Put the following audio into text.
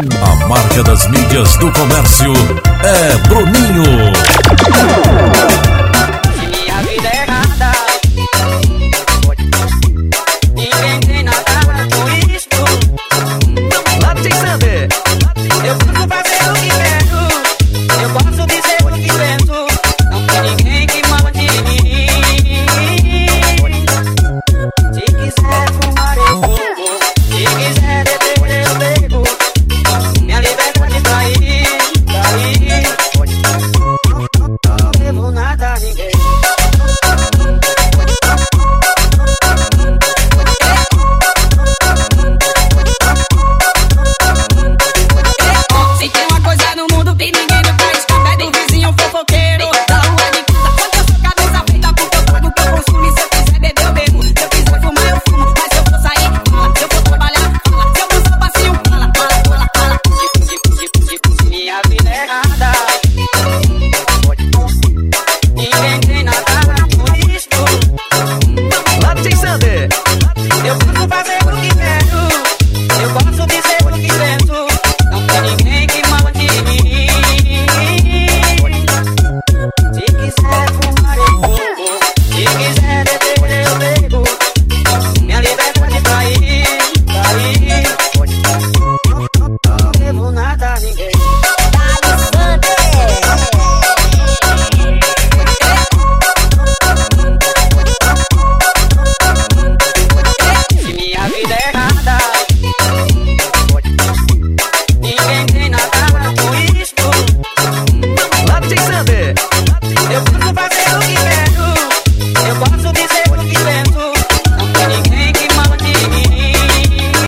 A marca das mídias do comércio é. another.